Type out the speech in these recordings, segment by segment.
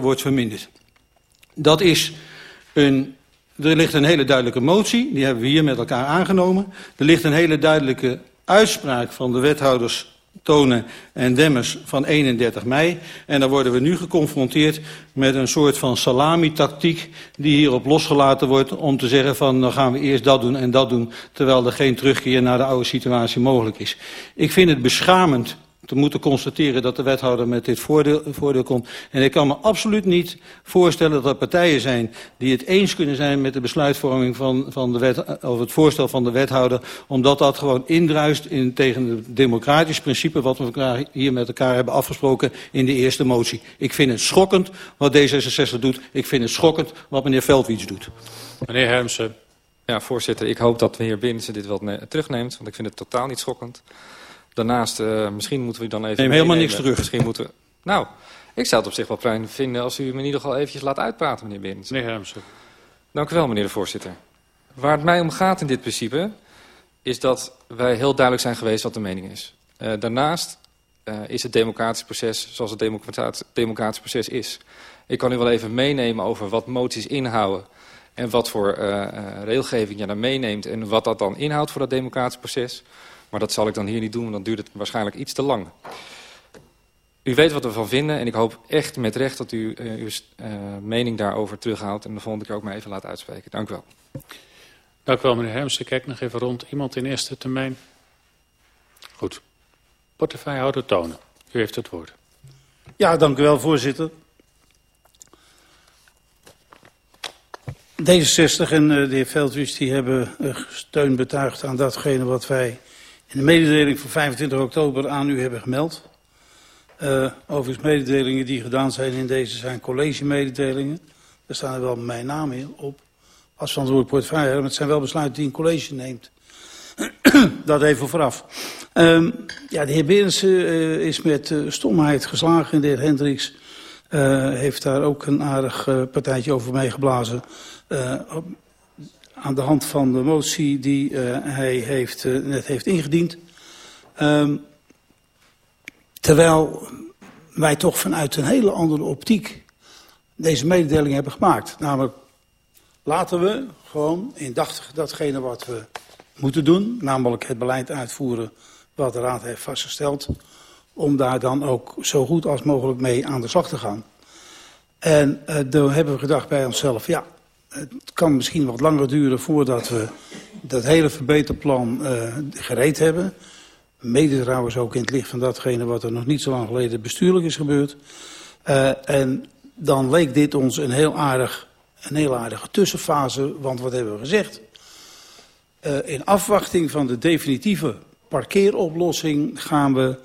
wordt verminderd. Dat is een, er ligt een hele duidelijke motie, die hebben we hier met elkaar aangenomen. Er ligt een hele duidelijke uitspraak van de wethouders Tonen en Demmers van 31 mei. En dan worden we nu geconfronteerd met een soort van salami-tactiek die hierop losgelaten wordt om te zeggen van dan gaan we eerst dat doen en dat doen, terwijl er geen terugkeer naar de oude situatie mogelijk is. Ik vind het beschamend te moeten constateren dat de wethouder met dit voordeel, voordeel komt. En ik kan me absoluut niet voorstellen dat er partijen zijn die het eens kunnen zijn met de besluitvorming van, van de wet, of het voorstel van de wethouder, omdat dat gewoon indruist in, tegen het democratisch principe wat we hier met elkaar hebben afgesproken in de eerste motie. Ik vind het schokkend wat D66 doet. Ik vind het schokkend wat meneer Veldwiets doet. Meneer Hermsen. Ja, voorzitter, ik hoop dat de heer Binnense dit wel terugneemt, want ik vind het totaal niet schokkend. Daarnaast, uh, misschien moeten we dan even... Neem helemaal niks terug. Misschien moeten we... Nou, ik zou het op zich wel fijn vinden als u me in ieder geval eventjes laat uitpraten, meneer Binnens. Meneer Hermsen. Dank u wel, meneer de voorzitter. Waar het mij om gaat in dit principe, is dat wij heel duidelijk zijn geweest wat de mening is. Uh, daarnaast uh, is het democratisch proces zoals het democratisch proces is. Ik kan u wel even meenemen over wat moties inhouden en wat voor uh, regelgeving je daar meeneemt en wat dat dan inhoudt voor dat democratisch proces. Maar dat zal ik dan hier niet doen, want dan duurt het waarschijnlijk iets te lang. U weet wat we ervan vinden en ik hoop echt met recht dat u uh, uw uh, mening daarover terughaalt... en de volgende keer ook maar even laat uitspreken. Dank u wel. Dank u wel, meneer Hermsen. Kijk nog even rond. Iemand in eerste termijn? Goed. Portefeuillehouder Tonen. U heeft het woord. Ja, dank u wel, voorzitter. D66 en uh, de heer Veldwies die hebben uh, steun betuigd aan datgene wat wij in de mededeling van 25 oktober aan u hebben gemeld. Uh, overigens mededelingen die gedaan zijn in deze zijn college-mededelingen. Daar staan er wel mijn naam in op. Als verantwoordelijk portefeuille, maar het zijn wel besluiten die een college neemt. dat even vooraf. Um, ja, de heer Berensen uh, is met uh, stomheid geslagen. De heer Hendricks heeft daar ook een aardig partijtje over meegeblazen. Aan de hand van de motie die uh, hij heeft, uh, net heeft ingediend. Um, terwijl wij toch vanuit een hele andere optiek deze mededeling hebben gemaakt. Namelijk, laten we gewoon indachtig datgene wat we moeten doen, namelijk het beleid uitvoeren wat de Raad heeft vastgesteld, om daar dan ook zo goed als mogelijk mee aan de slag te gaan. En uh, hebben we gedacht bij onszelf, ja, het kan misschien wat langer duren voordat we dat hele verbeterplan uh, gereed hebben. Mede trouwens ook in het licht van datgene wat er nog niet zo lang geleden bestuurlijk is gebeurd. Uh, en dan leek dit ons een heel, aardig, een heel aardige tussenfase, want wat hebben we gezegd? Uh, in afwachting van de definitieve parkeeroplossing gaan we,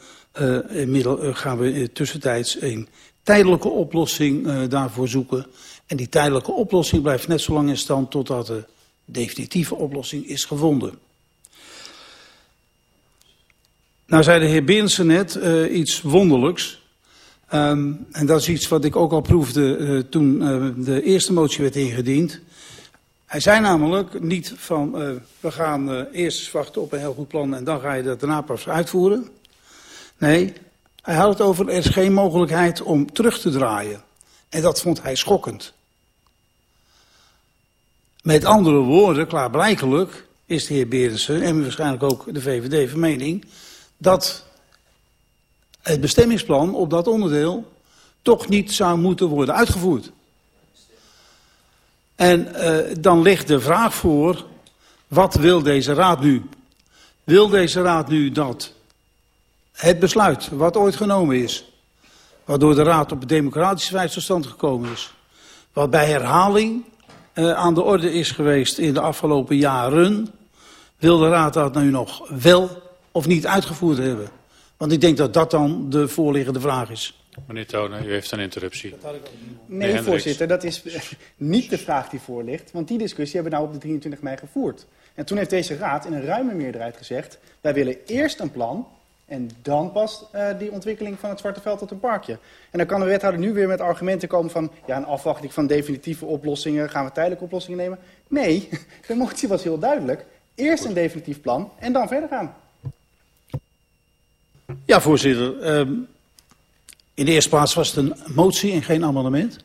inmiddel, uh, gaan we tussentijds een tijdelijke oplossing daarvoor zoeken. En die tijdelijke oplossing blijft net zo lang in stand totdat de definitieve oplossing is gevonden. Nou zei de heer Berensen net uh, iets wonderlijks. Um, en dat is iets wat ik ook al proefde uh, toen uh, de eerste motie werd ingediend. Hij zei namelijk niet van we gaan eerst wachten op een heel goed plan en dan ga je dat daarna pas uitvoeren. Nee, hij had het over er is geen mogelijkheid om terug te draaien. En dat vond hij schokkend. Met andere woorden, klaarblijkelijk is de heer Berensen en waarschijnlijk ook de VVD van mening dat het bestemmingsplan op dat onderdeel toch niet zou moeten worden uitgevoerd. En uh, dan ligt de vraag voor, wat wil deze raad nu? Wil deze raad nu dat het besluit wat ooit genomen is, waardoor de raad op democratische wijze tot stand gekomen is, wat bij herhaling uh, aan de orde is geweest in de afgelopen jaren, wil de raad dat nu nog wel of niet uitgevoerd hebben? Want ik denk dat dat dan de voorliggende vraag is. Meneer Tonen, u heeft een interruptie. Nee, voorzitter, dat is niet de vraag die voor ligt. Want die discussie hebben we nou op de 23 mei gevoerd. En toen heeft deze raad in een ruime meerderheid gezegd... wij willen eerst een plan en dan pas uh, die ontwikkeling van het Zwarte Veld tot een parkje. En dan kan de wethouder nu weer met argumenten komen van... ja, een afwachting van definitieve oplossingen, gaan we tijdelijke oplossingen nemen? Nee, de motie was heel duidelijk. Eerst een definitief plan en dan verder gaan. Ja, voorzitter. Um, In de eerste plaats was het een motie en geen amendement.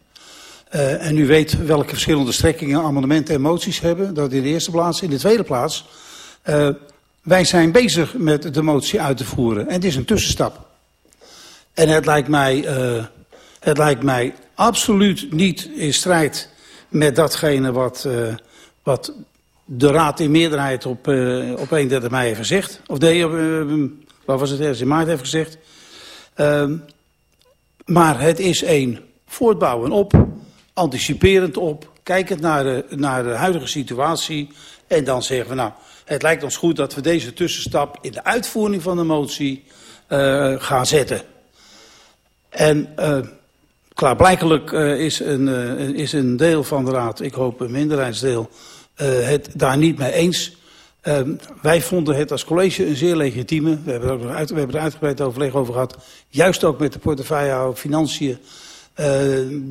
Uh, en u weet welke verschillende strekkingen amendementen en moties hebben. Dat in de eerste plaats. In de tweede plaats, uh, wij zijn bezig met de motie uit te voeren. En het is een tussenstap. En het lijkt mij, uh, het lijkt mij absoluut niet in strijd met datgene wat, wat de Raad in meerderheid op, op 31 mei heeft gezegd. Of nee, wat was het, in maart heeft gezegd. maar het is een voortbouwen op anticiperend op, kijkend naar de, naar de huidige situatie. En dan zeggen we, nou, het lijkt ons goed dat we deze tussenstap in de uitvoering van de motie uh, gaan zetten. En uh, klaarblijkelijk uh, is, een, is een deel van de raad, ik hoop een minderheidsdeel, het daar niet mee eens. wij vonden het als college een zeer legitieme, we hebben, er uit, we hebben uitgebreid overleg over gehad, juist ook met de portefeuillehouder Financiën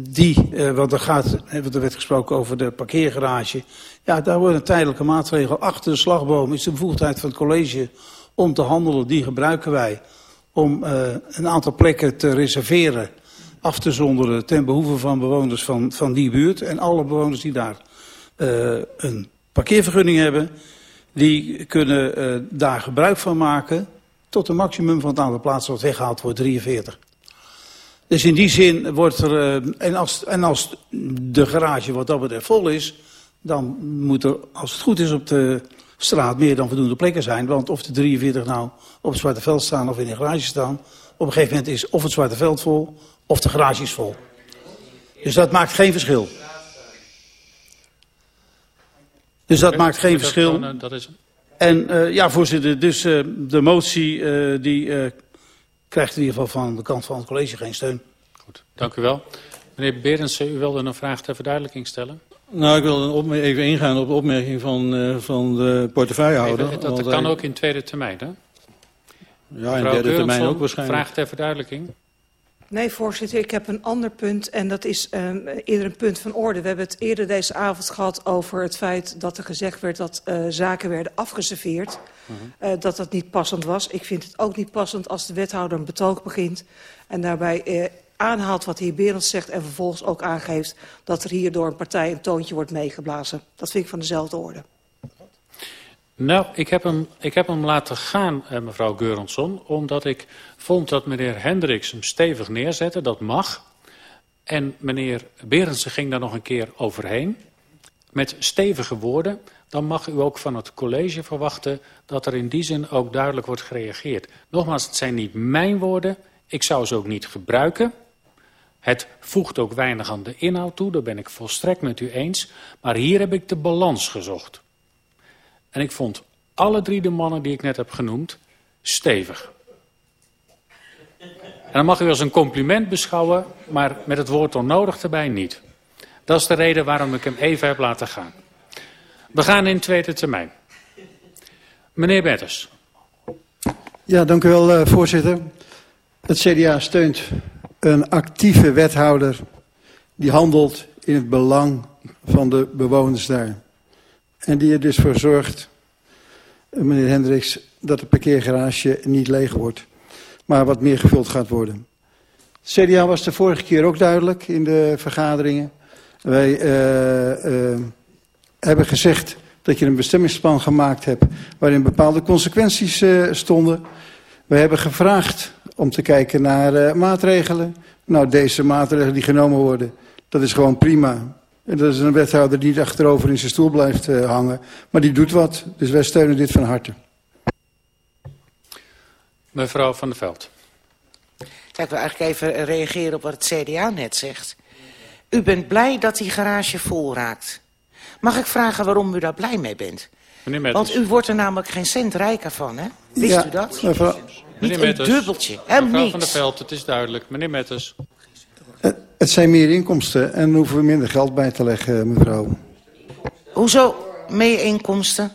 die, uh, want er, gaat, er werd gesproken over de parkeergarage. Ja, daar wordt een tijdelijke maatregel. Achter de slagboom is de bevoegdheid van het college om te handelen. Die gebruiken wij om uh, een aantal plekken te reserveren, af te zonderen ten behoeve van bewoners van, van die buurt. En alle bewoners die daar een parkeervergunning hebben, die kunnen daar gebruik van maken tot een maximum van het aantal plaatsen wat weggehaald wordt, 43. Dus in die zin wordt er, uh, en, als, en als de garage wat dat betreft vol is, dan moet er, als het goed is op de straat, meer dan voldoende plekken zijn. Want of de 43 nou op het Zwarte Veld staan of in de garage staan, op een gegeven moment is of het Zwarte Veld vol, of de garage is vol. Dus dat maakt geen verschil. Dus dat maakt geen verschil. En uh, ja, voorzitter, dus uh, de motie uh, die krijgt in ieder geval van de kant van het college geen steun. Goed, dank u wel. Meneer Berendsen, u wilde een vraag ter verduidelijking stellen? Nou, ik wil even ingaan op de opmerking van, uh, van de portefeuillehouder. Even, dat kan hij... ook in tweede termijn, hè? Ja, in derde termijn ook waarschijnlijk. Vraag ter verduidelijking. Nee, voorzitter, ik heb een ander punt en dat is um, eerder een punt van orde. We hebben het eerder deze avond gehad over het feit dat er gezegd werd dat uh, zaken werden afgeserveerd. Uh -huh. uh, dat dat niet passend was. Ik vind het ook niet passend als de wethouder een betoog begint en daarbij uh, aanhaalt wat de heer Berends zegt en vervolgens ook aangeeft dat er hier door een partij een toontje wordt meegeblazen. Dat vind ik van dezelfde orde. Nou, ik heb hem, ik heb hem laten gaan, eh, mevrouw Geurensson, omdat ik vond dat meneer Hendricks hem stevig neerzette. Dat mag. En meneer Berendsen ging daar nog een keer overheen. Met stevige woorden. Dan mag u ook van het college verwachten dat er in die zin ook duidelijk wordt gereageerd. Nogmaals, het zijn niet mijn woorden. Ik zou ze ook niet gebruiken. Het voegt ook weinig aan de inhoud toe, daar ben ik volstrekt met u eens. Maar hier heb ik de balans gezocht. En ik vond alle drie de mannen die ik net heb genoemd stevig. En dan mag u als een compliment beschouwen, maar met het woord onnodig erbij niet. Dat is de reden waarom ik hem even heb laten gaan. We gaan in tweede termijn. Meneer Betters. Ja, dank u wel, uh, voorzitter. Het CDA steunt een actieve wethouder die handelt in het belang van de bewoners daar. En die er dus voor zorgt, meneer Hendricks, dat de parkeergarage niet leeg wordt, maar wat meer gevuld gaat worden. CDA was de vorige keer ook duidelijk in de vergaderingen. Wij uh, uh, hebben gezegd dat je een bestemmingsplan gemaakt hebt waarin bepaalde consequenties uh, stonden. We hebben gevraagd om te kijken naar maatregelen. Nou, deze maatregelen die genomen worden, dat is gewoon prima. En dat is een wethouder die niet achterover in zijn stoel blijft uh, hangen. Maar die doet wat. Dus wij steunen dit van harte. Mevrouw van der Veld. ik wil eigenlijk even reageren op wat het CDA net zegt. U bent blij dat die garage vol raakt. Mag ik vragen waarom u daar blij mee bent? Want u wordt er namelijk geen cent rijker van, hè? Wist ja, u dat? Mevrouw... Niet een dubbeltje, Mevrouw niets. van der Veld, het is duidelijk. Meneer Metters. Het zijn meer inkomsten en hoeven we minder geld bij te leggen, mevrouw. Hoezo meer inkomsten?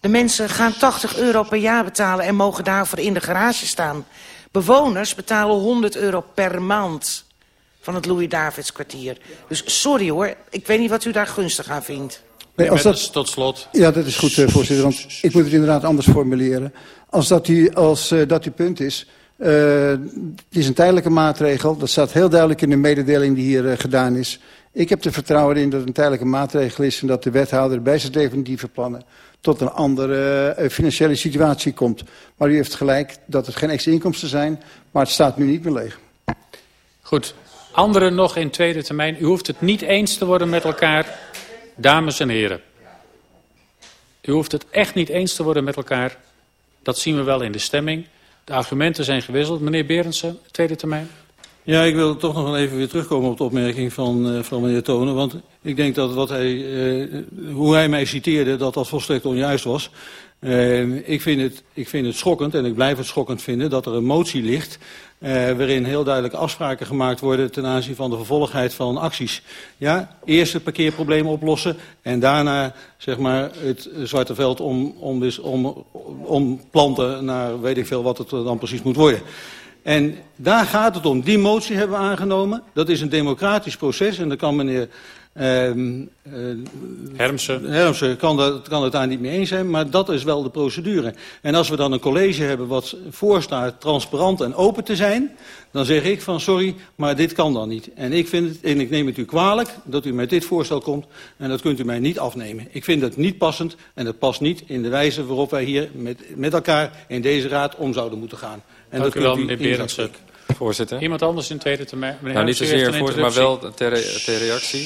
De mensen gaan 80 euro per jaar betalen en mogen daarvoor in de garage staan. Bewoners betalen 100 euro per maand van het Louis-Davids kwartier. Dus sorry hoor, ik weet niet wat u daar gunstig aan vindt. Nee, als dat, tot slot. Ja, dat is goed, uh, voorzitter, want ik moet het inderdaad anders formuleren. Als dat, die, als, uh, dat uw punt is, het is een tijdelijke maatregel. Dat staat heel duidelijk in de mededeling die hier uh, gedaan is. Ik heb er vertrouwen in dat het een tijdelijke maatregel is... en dat de wethouder bij zijn definitieve plannen tot een andere uh, financiële situatie komt. Maar u heeft gelijk dat het geen extra inkomsten zijn, maar het staat nu niet meer leeg. Goed. Anderen nog in tweede termijn. U hoeft het niet eens te worden met elkaar, dames en heren. U hoeft het echt niet eens te worden met elkaar. Dat zien we wel in de stemming. De argumenten zijn gewisseld. Meneer Berendsen, tweede termijn. Ja, ik wil toch nog even weer terugkomen op de opmerking van, uh, van meneer Tonen. Want ik denk dat wat hij, uh, hoe hij mij citeerde, dat dat volstrekt onjuist was. Uh, ik, vind het, ik vind het schokkend, en ik blijf het schokkend vinden, dat er een motie ligt... Uh, waarin heel duidelijk afspraken gemaakt worden ten aanzien van de vervolgheid van acties. Ja, eerst het parkeerprobleem oplossen en daarna zeg maar, het zwarte veld om, om, om, om planten naar weet ik veel wat het dan precies moet worden. En daar gaat het om. Die motie hebben we aangenomen. Dat is een democratisch proces en daar kan meneer uh, uh, Hermsen, Hermsen kan, dat, kan het daar niet mee eens zijn, maar dat is wel de procedure. En als we dan een college hebben wat voorstaat transparant en open te zijn, dan zeg ik van sorry, maar dit kan dan niet. En ik, vind het, en ik neem het u kwalijk dat u met dit voorstel komt en dat kunt u mij niet afnemen. Ik vind het niet passend en het past niet in de wijze waarop wij hier met, met elkaar in deze raad om zouden moeten gaan. En Dank dat u wel, meneer Berendsen. Voorzitter. Iemand anders in tweede termijn? Meneer nou, niet zozeer, voorzitter, maar wel ter, ter reactie.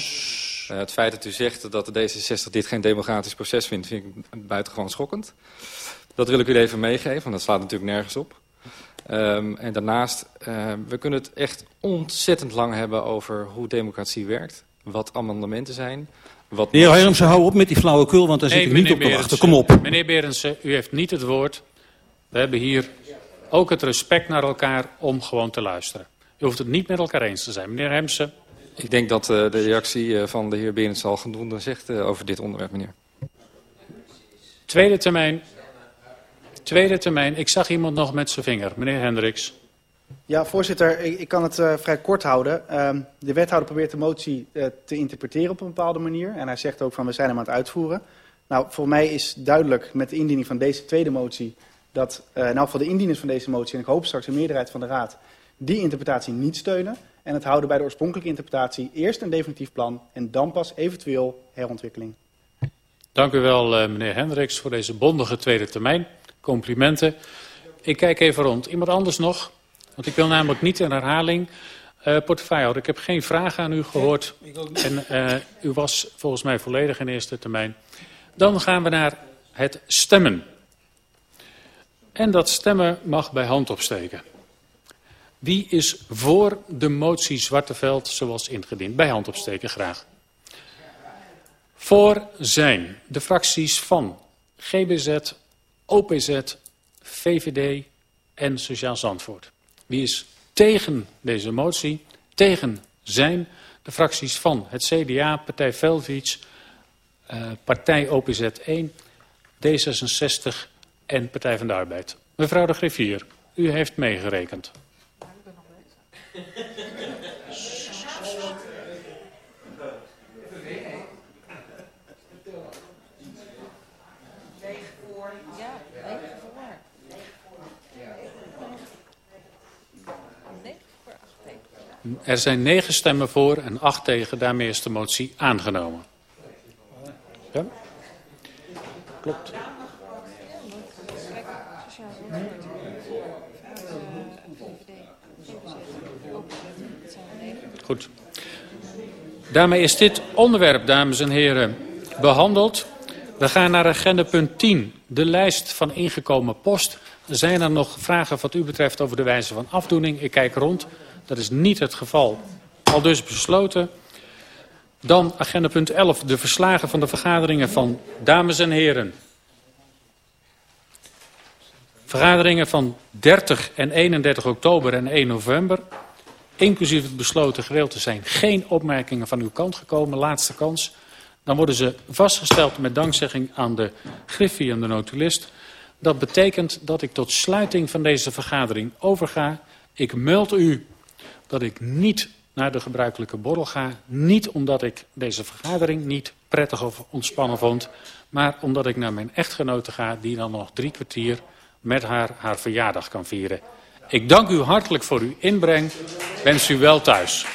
Uh, het feit dat u zegt dat de D66 dit geen democratisch proces vindt, vind ik buitengewoon schokkend. Dat wil ik u even meegeven, want dat slaat natuurlijk nergens op. Um, en daarnaast, uh, we kunnen het echt ontzettend lang hebben over hoe democratie werkt. Wat amendementen zijn. Wat de heer Hermsen, hou op met die flauwekul, want daar nee, zit ik niet op te wachten. Kom op. Meneer Berendsen, u heeft niet het woord. We hebben hier ook het respect naar elkaar om gewoon te luisteren. U hoeft het niet met elkaar eens te zijn. Meneer Hemsen. Ik denk dat uh, de reactie uh, van de heer Berends al genoemd zegt uh, over dit onderwerp, meneer. Tweede termijn. Tweede termijn. Ik zag iemand nog met zijn vinger. Meneer Hendricks. Ja, voorzitter, ik, ik kan het vrij kort houden. Uh, de wethouder probeert de motie te interpreteren op een bepaalde manier. En hij zegt ook van we zijn hem aan het uitvoeren. Nou, voor mij is duidelijk met de indiening van deze tweede motie dat uh, in elk geval de indieners van deze motie, en ik hoop straks een meerderheid van de Raad, die interpretatie niet steunen. En het houden bij de oorspronkelijke interpretatie eerst een definitief plan en dan pas eventueel herontwikkeling. Dank u wel, uh, meneer Hendricks, voor deze bondige tweede termijn. Complimenten. Ik kijk even rond. Iemand anders nog? Want ik wil namelijk niet in herhaling. Uh, portefeuillehouder, ik heb geen vragen aan u gehoord. En uh, u was volgens mij volledig in eerste termijn. Dan gaan we naar het stemmen. En dat stemmen mag bij hand opsteken. Wie is voor de motie Zwarteveld zoals ingediend? Bij hand opsteken graag. Voor zijn de fracties van GBZ, OPZ, VVD en Sociaal Zandvoort. Wie is tegen deze motie? Tegen zijn de fracties van het CDA, Partij Veldwits, uh, Partij OPZ 1, D66 en Partij van de Arbeid. Mevrouw de Griffier, u heeft meegerekend. Er zijn negen stemmen voor en acht tegen. Daarmee is de motie aangenomen. Klopt. Goed. Daarmee is dit onderwerp, dames en heren, behandeld. We gaan naar agenda punt 10, de lijst van ingekomen post. Zijn er nog vragen wat u betreft over de wijze van afdoening? Ik kijk rond. Dat is niet het geval. Al dus besloten. Dan agenda punt 11, de verslagen van de vergaderingen van dames en heren. Vergaderingen van 30 en 31 oktober en 1 november. Inclusief het besloten gedeelte zijn geen opmerkingen van uw kant gekomen. Laatste kans. Dan worden ze vastgesteld met dankzegging aan de griffie en de notulist. Dat betekent dat ik tot sluiting van deze vergadering overga. Ik meld u dat ik niet naar de gebruikelijke borrel ga. Niet omdat ik deze vergadering niet prettig of ontspannen vond. Maar omdat ik naar mijn echtgenote ga die dan nog drie kwartier met haar haar verjaardag kan vieren. Ik dank u hartelijk voor uw inbreng. Wens u wel thuis.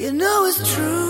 You know it's true.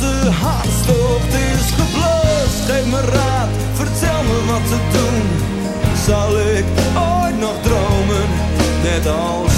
de hartstocht is geblust, geef me raad, vertel me wat te doen. Zal ik ooit nog dromen, net als